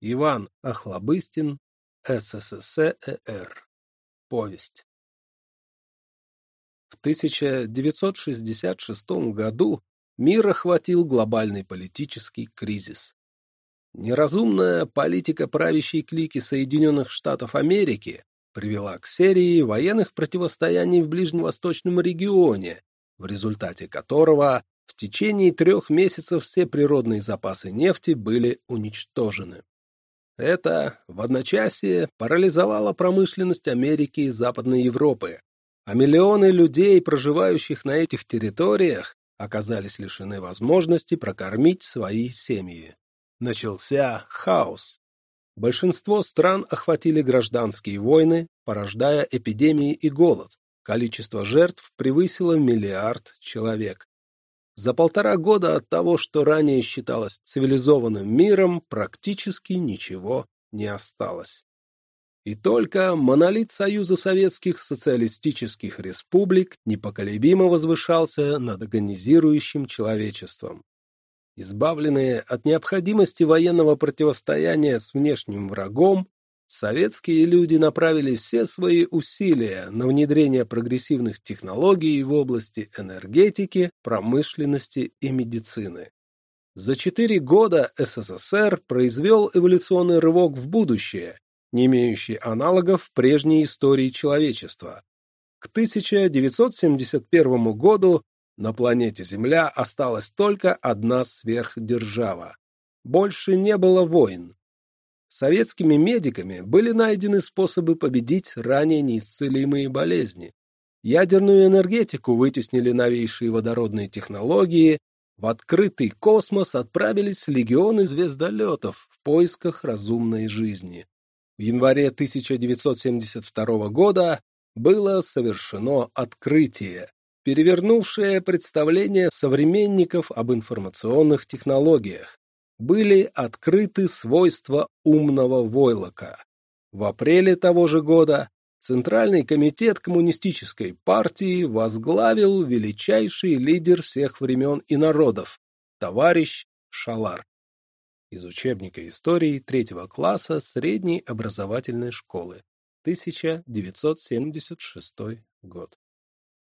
Иван Охлобыстин, СССР. Повесть. В 1966 году мир охватил глобальный политический кризис. Неразумная политика правящей клики Соединенных Штатов Америки привела к серии военных противостояний в ближневосточном регионе, в результате которого в течение трех месяцев все природные запасы нефти были уничтожены. Это в одночасье парализовало промышленность Америки и Западной Европы, а миллионы людей, проживающих на этих территориях, оказались лишены возможности прокормить свои семьи. Начался хаос. Большинство стран охватили гражданские войны, порождая эпидемии и голод. Количество жертв превысило миллиард человек. За полтора года от того, что ранее считалось цивилизованным миром, практически ничего не осталось. И только монолит Союза Советских Социалистических Республик непоколебимо возвышался над агонизирующим человечеством. Избавленные от необходимости военного противостояния с внешним врагом, советские люди направили все свои усилия на внедрение прогрессивных технологий в области энергетики, промышленности и медицины. За четыре года СССР произвел эволюционный рывок в будущее, не имеющий аналогов в прежней истории человечества. К 1971 году на планете Земля осталась только одна сверхдержава. Больше не было войн, Советскими медиками были найдены способы победить ранее неисцелимые болезни. Ядерную энергетику вытеснили новейшие водородные технологии, в открытый космос отправились легионы звездолетов в поисках разумной жизни. В январе 1972 года было совершено открытие, перевернувшее представление современников об информационных технологиях были открыты свойства умного войлока. В апреле того же года Центральный комитет Коммунистической партии возглавил величайший лидер всех времен и народов, товарищ Шалар. Из учебника истории третьего класса средней образовательной школы, 1976 год.